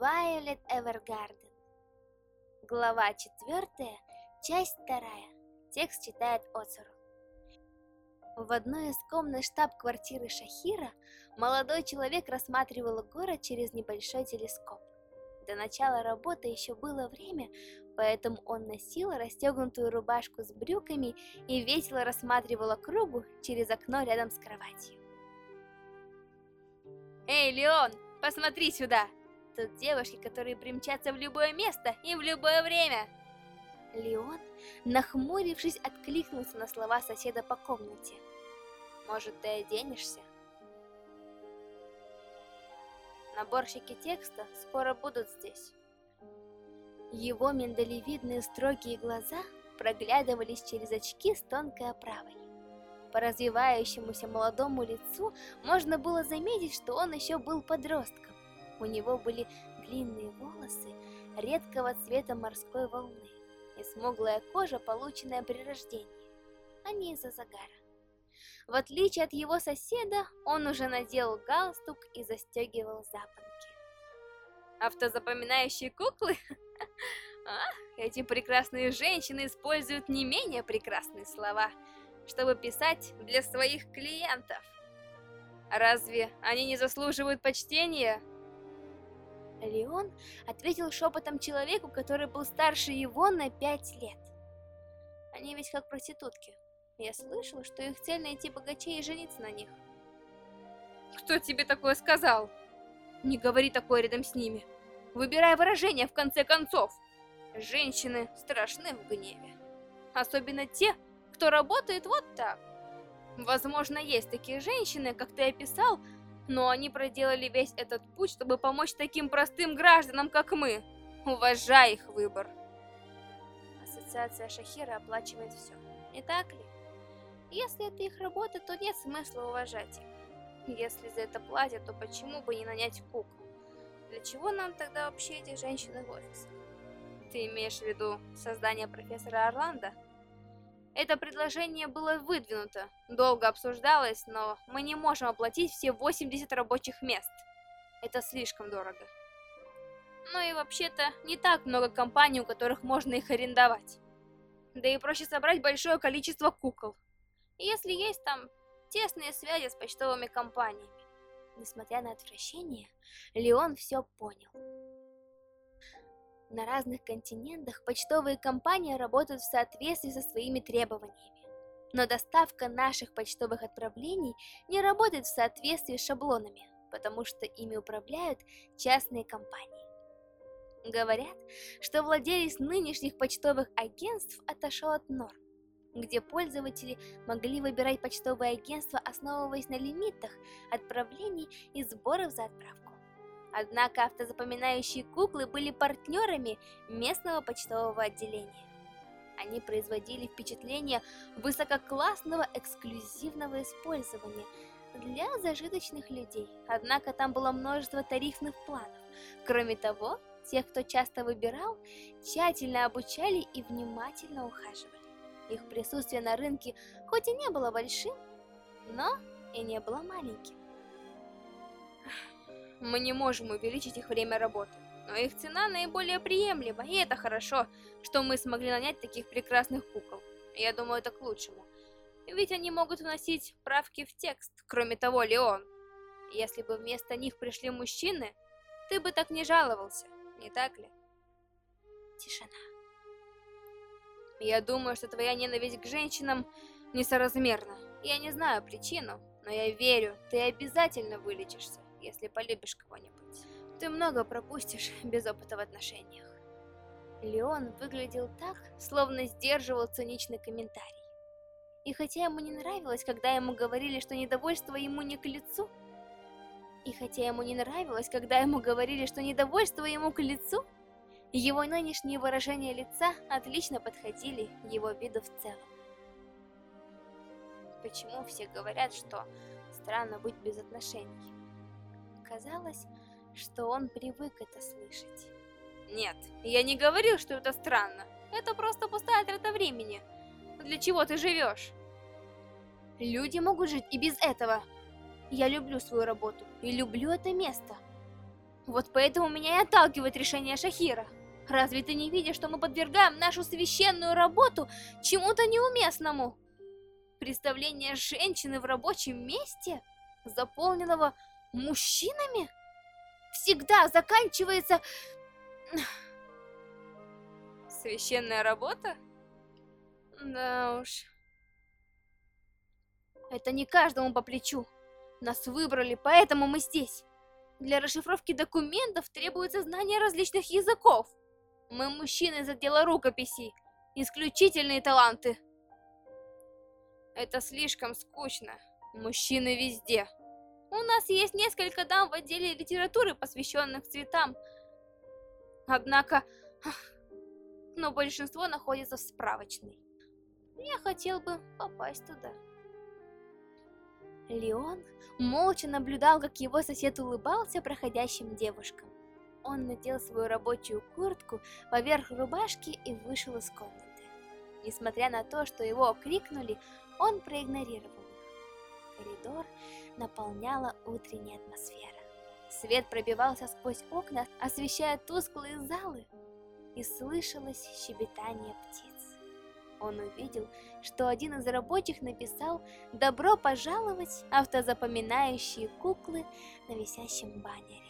Violet Evergarden. Глава 4, часть 2. Текст читает Оцару. В одной из комнат штаб-квартиры Шахира молодой человек рассматривал город через небольшой телескоп. До начала работы еще было время, поэтому он носил расстегнутую рубашку с брюками и весело рассматривал округу через окно рядом с кроватью. «Эй, Леон, посмотри сюда!» Тут девушки, которые примчатся в любое место и в любое время. Леон, нахмурившись, откликнулся на слова соседа по комнате. Может, ты оденешься? Наборщики текста скоро будут здесь. Его миндалевидные строгие глаза проглядывались через очки с тонкой оправой. По развивающемуся молодому лицу можно было заметить, что он еще был подростком. У него были длинные волосы редкого цвета морской волны и смуглая кожа, полученная при рождении, а не из-за загара. В отличие от его соседа, он уже надел галстук и застегивал запонки. Автозапоминающие куклы? А, эти прекрасные женщины используют не менее прекрасные слова, чтобы писать для своих клиентов. Разве они не заслуживают почтения? Леон ответил шепотом человеку, который был старше его на пять лет. Они ведь как проститутки. Я слышал, что их цель найти богачей и жениться на них. Кто тебе такое сказал? Не говори такое рядом с ними. Выбирай выражение в конце концов. Женщины страшны в гневе. Особенно те, кто работает вот так. Возможно, есть такие женщины, как ты описал, но они проделали весь этот путь, чтобы помочь таким простым гражданам, как мы. Уважай их выбор. Ассоциация Шахира оплачивает все. Не так ли? Если это их работа, то нет смысла уважать их. Если за это платят, то почему бы не нанять кукол? Для чего нам тогда вообще эти женщины в офисах? Ты имеешь в виду создание профессора Орландо? Это предложение было выдвинуто, долго обсуждалось, но мы не можем оплатить все 80 рабочих мест. Это слишком дорого. Ну и вообще-то не так много компаний, у которых можно их арендовать. Да и проще собрать большое количество кукол. Если есть там тесные связи с почтовыми компаниями. Несмотря на отвращение, Леон все понял. На разных континентах почтовые компании работают в соответствии со своими требованиями. Но доставка наших почтовых отправлений не работает в соответствии с шаблонами, потому что ими управляют частные компании. Говорят, что владелец нынешних почтовых агентств отошел от норм, где пользователи могли выбирать почтовые агентства, основываясь на лимитах отправлений и сборов за отправку. Однако автозапоминающие куклы были партнерами местного почтового отделения. Они производили впечатление высококлассного эксклюзивного использования для зажиточных людей, однако там было множество тарифных планов. Кроме того, тех, кто часто выбирал, тщательно обучали и внимательно ухаживали. Их присутствие на рынке хоть и не было большим, но и не было маленьким. Мы не можем увеличить их время работы, но их цена наиболее приемлема, и это хорошо, что мы смогли нанять таких прекрасных кукол. Я думаю, это к лучшему. Ведь они могут вносить правки в текст. Кроме того, Леон, если бы вместо них пришли мужчины, ты бы так не жаловался, не так ли? Тишина. Я думаю, что твоя ненависть к женщинам несоразмерна. Я не знаю причину, но я верю, ты обязательно вылечишься если полюбишь кого-нибудь. Ты много пропустишь без опыта в отношениях. Леон выглядел так, словно сдерживал циничный комментарий. И хотя ему не нравилось, когда ему говорили, что недовольство ему не к лицу, и хотя ему не нравилось, когда ему говорили, что недовольство ему к лицу, его нынешние выражения лица отлично подходили его виду в целом. Почему все говорят, что странно быть без отношений? Казалось, что он привык это слышать. Нет, я не говорил, что это странно. Это просто пустая трата времени. Для чего ты живешь? Люди могут жить и без этого. Я люблю свою работу и люблю это место. Вот поэтому меня и отталкивает решение Шахира. Разве ты не видишь, что мы подвергаем нашу священную работу чему-то неуместному? Представление женщины в рабочем месте, заполненного мужчинами, всегда заканчивается... Священная работа? Да уж. Это не каждому по плечу. Нас выбрали, поэтому мы здесь. Для расшифровки документов требуется знание различных языков. Мы мужчины из отдела рукописей. Исключительные таланты. Это слишком скучно. Мужчины везде. У нас есть несколько дам в отделе литературы, посвященных цветам. Однако, но большинство находится в справочной. Я хотел бы попасть туда. Леон молча наблюдал, как его сосед улыбался проходящим девушкам. Он надел свою рабочую куртку поверх рубашки и вышел из комнаты. Несмотря на то, что его крикнули, он проигнорировал. Коридор наполняла утренняя атмосфера. Свет пробивался сквозь окна, освещая тусклые залы, и слышалось щебетание птиц он увидел, что один из рабочих написал «Добро пожаловать! Автозапоминающие куклы» на висящем баннере.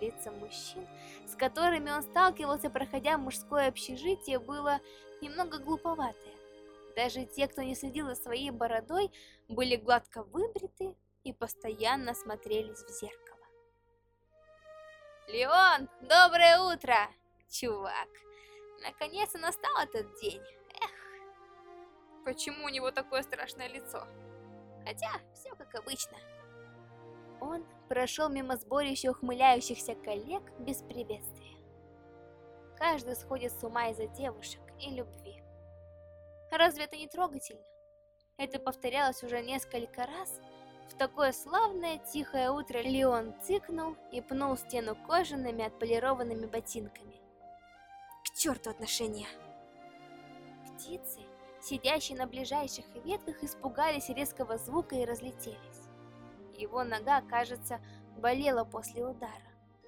Лица мужчин, с которыми он сталкивался, проходя мужское общежитие, было немного глуповатое. Даже те, кто не следил за своей бородой, были гладко выбриты и постоянно смотрелись в зеркало. «Леон, доброе утро, чувак! Наконец-то настал этот день!» Почему у него такое страшное лицо? Хотя, все как обычно. Он прошел мимо сборища ухмыляющихся коллег без приветствия. Каждый сходит с ума из-за девушек и любви. Разве это не трогательно? Это повторялось уже несколько раз. В такое славное тихое утро Леон цикнул и пнул стену кожаными отполированными ботинками. К черту отношения! Птицы сидящие на ближайших ветках, испугались резкого звука и разлетелись. Его нога, кажется, болела после удара.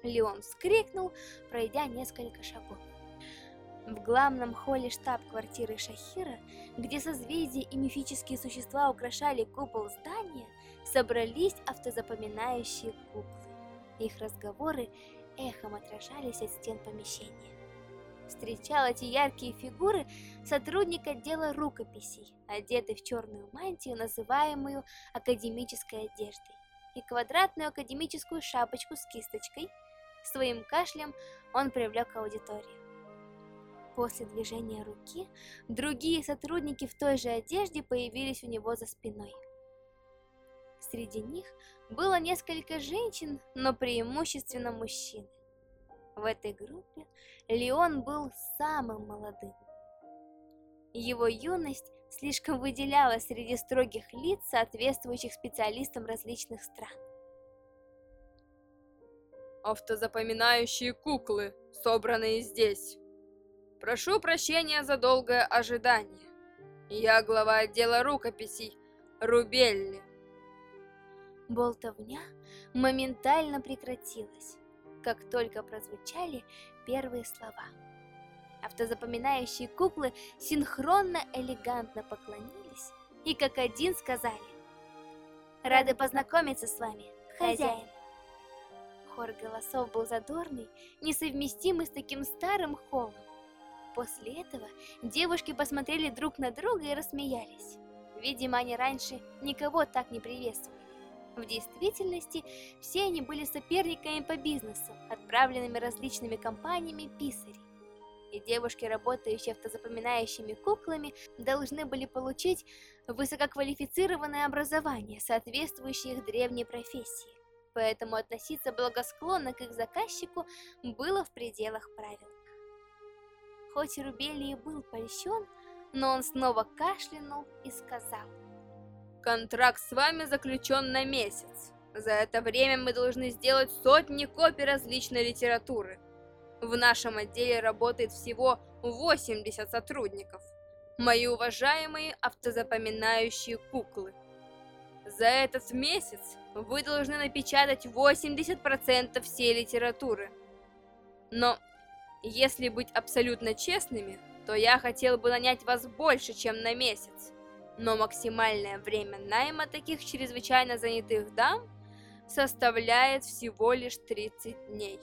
Леон вскрикнул, пройдя несколько шагов. В главном холле штаб-квартиры Шахира, где созвездия и мифические существа украшали купол здания, собрались автозапоминающие куклы. Их разговоры эхом отражались от стен помещения встречал эти яркие фигуры сотрудник отдела рукописей, одетый в черную мантию, называемую академической одеждой, и квадратную академическую шапочку с кисточкой. Своим кашлем он привлек аудиторию. После движения руки другие сотрудники в той же одежде появились у него за спиной. Среди них было несколько женщин, но преимущественно мужчины. В этой группе Леон был самым молодым. Его юность слишком выделялась среди строгих лиц, соответствующих специалистам различных стран. Автозапоминающие куклы, собранные здесь. Прошу прощения за долгое ожидание. Я глава отдела рукописей Рубелли. Болтовня моментально прекратилась как только прозвучали первые слова. Автозапоминающие куклы синхронно элегантно поклонились и как один сказали «Рады познакомиться с вами, хозяин!» Хор голосов был задорный, несовместимый с таким старым холлом. После этого девушки посмотрели друг на друга и рассмеялись. Видимо, они раньше никого так не приветствовали. В действительности, все они были соперниками по бизнесу, отправленными различными компаниями писарей. И девушки, работающие автозапоминающими куклами, должны были получить высококвалифицированное образование, соответствующее их древней профессии. Поэтому относиться благосклонно к их заказчику было в пределах правил. Хоть Рубелий был польщен, но он снова кашлянул и сказал – Контракт с вами заключен на месяц. За это время мы должны сделать сотни копий различной литературы. В нашем отделе работает всего 80 сотрудников. Мои уважаемые автозапоминающие куклы. За этот месяц вы должны напечатать 80% всей литературы. Но, если быть абсолютно честными, то я хотел бы нанять вас больше, чем на месяц. Но максимальное время найма таких чрезвычайно занятых дам составляет всего лишь 30 дней.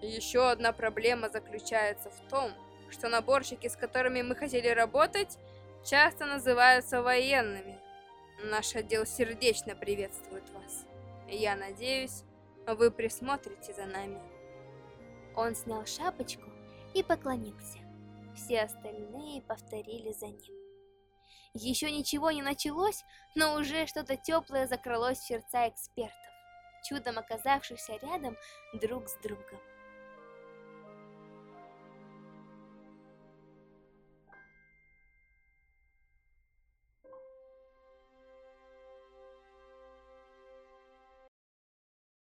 Еще одна проблема заключается в том, что наборщики, с которыми мы хотели работать, часто называются военными. Наш отдел сердечно приветствует вас. Я надеюсь, вы присмотрите за нами. Он снял шапочку и поклонился. Все остальные повторили за ним. Еще ничего не началось, но уже что-то теплое закрылось в сердца экспертов, чудом оказавшихся рядом друг с другом.